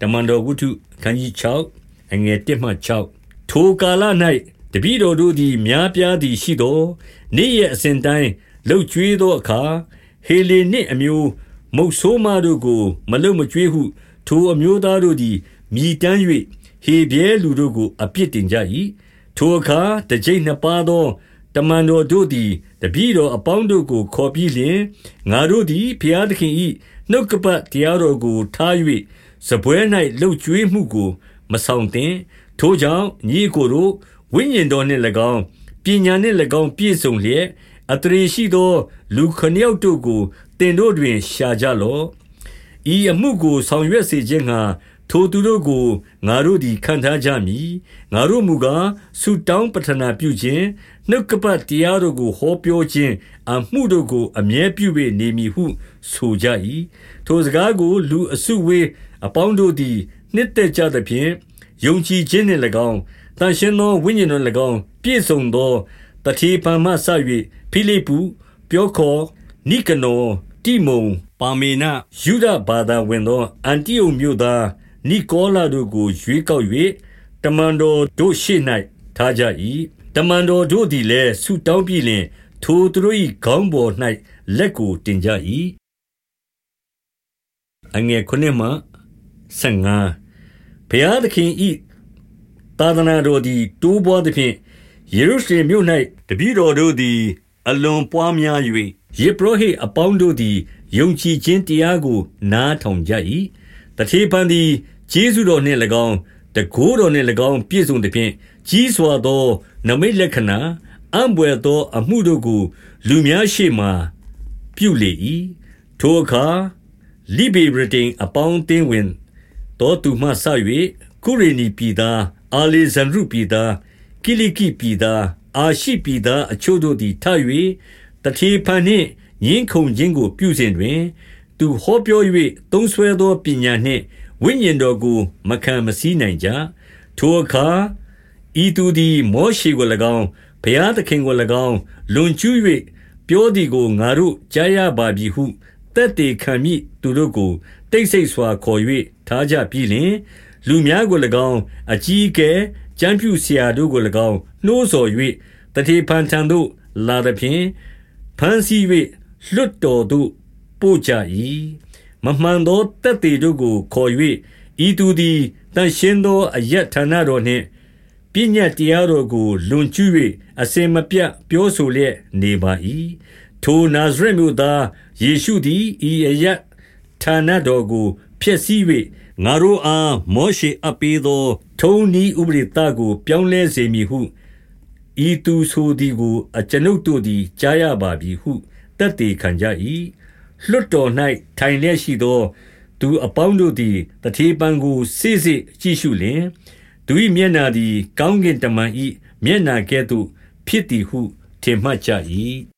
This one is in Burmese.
တမန်တော်ဝုဒ္ဓခန်းကြီး6အငယ်1မှ6ထိုကာလ၌တပည့်တော်တို့သည်များပြားသည်ရှိသောနေ့ရက်အစဉ်တိုင်းလှုပ်ကြွေးသောအခါဟေလေနစ်အမျိုးမုတ်ဆိုးမတို့ကို မလုံမကြွေးဟု ထိုအမျိုးသားတို့သည်မြည်တမ်း၍ဟေဘဲလူတို့ကိုအပြစ်တင်ကြ၏ထိုအခါတကြိမ်နှစ်ပါးသောတမန်တော်တို့သည်တပည့်တော်အပေါင်းတို့ကို ခေါ်ပြီးလျှင်ငါတို့သည်ဘုရားသခင်၏နှုတ်ကပတ်တရားတော်ကိုထား၍ စပွဲ၌လှုပ်ကြွေးမှုကို မဆောင်သင့်ထိုကြောင့်ညီကိုတို့ဝိညာဉ်တော်နှင့်၎င်းပညာနှင့်၎င်း ပြည့်စုံလျက်အတရေရှိသော လူခဏယောက်တို့ကိုတင်တို့တွင် ရှာကြလော့ဤအမှုကိုဆောင်ရွက်စေခြင်းငှာ ထိုသူတို့ကိုငါတို့သည်ခံထားကြမည်ငါတို့မူကားဆုတောင်းပတနာပြုခြင်းနှုတ်ကပတ်တရားတို့ကိုဟောပြောခြင်းအမှုတို့ကိုအမြဲပြု၍နေမည်ဟုဆိုကြ၏ထိုစကားကိုလူအစုဝေးအပေါင်းတို့သည်နှစ်သက်ကြသဖြင့်ယုံကြည်ခြင်းနှင့်၎င်းတန်ရှင်းသောဝိညာဉ်တော်၎င်းပြည့်စုံသောတတိပံမှဆ၍ဖိလိပ္ပုပြောခေါ်နိကနောတိမုန်ပါမေနယူဒဘာသာဝင်သောအန်တိအုတ်မြို့သား နိကောလာတို့ကို ရွေးကောက်၍တမန်တော်တို့ရှေ့၌ထားကြ၏တမန်တော်တို့သည်လည်း ဆုတောင်းပြီးလျှင် ထိုသူတို့၏ခေါင်းပေါ်၌လက်ကိုတင်ကြ၏အငယ်ခုနှစ်မှ15ဘုရားသခင်၏သာသနာတော်သည် တိုးပွားသဖြင့် ယေရုရှလင်မြို့၌တပည့်တော်တို့သည် အလွန်ပွားများ၍ယေဘရဟိအပေါင်းတို့သည် ယုံကြည်ခြင်းတရားကို နားထောင်ကြ၏တထေဖန်သည် ကျေးဇူးတော်နှင့်၎င်းတကိုးတော်နှင့်၎င်းပြည့်စုံသဖြင့်ကြီးစွာသော နမိတ်လက္ခဏာအံ့ဘွယ်သော အမှုတို့ကို လူများရှေ့မှပြုလေ၏ထိုအခါလိဗေရတိန်အပေါင်းတင်းဝင်တော်သူမှဆ၍ကုရေနီပြည်သားအာလေဇန္ဒြပြည်သားကိလိကိပြည်သားအာရှိပြည်သားအချို့တို့သည်ထ၍တထေဖန်နှင့်ညင်းခုန်ခြင်းကို ပြုစဉ်တွင် သူဟောပြော၍သုံးဆွဲသောပညာနှင့် ဝိညာဉ်တော်ကို မခံမစည်းနိုင်ကြထိုအခါဤသူသည် မောရှေကို၎င်းဘုရားသခင်ကို၎င်းလွန်ကျူး၍ပြောသည်ကိုငါတို့ကြားရပါပြီဟုတက်တေခံမိသူတို့ကိုတိတ်ဆိတ်စွာခေါ်၍ထားကြပြီလျှင်လူများကို၎င်းအကြီးအကဲကျမ်းပြုဆရာတို့ကို၎င်းနှိုးဆော်၍တတိပန်ထံသို့လာသည်ဖြင့်ဖန်ဆီး၍လွတ်တော်သို့ပို့ကြ၏ မမှန်သောတက်တေတို့ကိုခေါ်၍ဤသူသည်တန်ရှင်းသောအယက်ဌာနတော်နှင့်ပညာတရားတော်ကိုလွန်ကျူး၍အစင်မပြတ်ပြောဆိုလျက်နေပါ၏ထိုနာဇရက်မြို့သားယေရှုသည်ဤအယက်ဌာနတော်ကိုဖျက်ဆီး၍ငါတို့အားမောရှေအပ်ပေးသော ထုံးနည်းဥပဒေသကို ပြောင်းလဲစေမည်ဟုဤသူဆိုသည်ကို အကျွန်ုပ်တို့သည်ကြားရပါပြီဟုတက်တည်ခံကြ၏ လွတ်တော်၌ထိုင်လျက်ရှိသော သူအပေါင်းတို့သည်တထေပံကိုစိစိကြည့်ရှုလျင်သူ၏မျက်နာသည် ကောင်းကင်တမန်၏မျက်နာကဲ့သို့ ဖြစ်သည်ဟုထင်မှတ်ကြ၏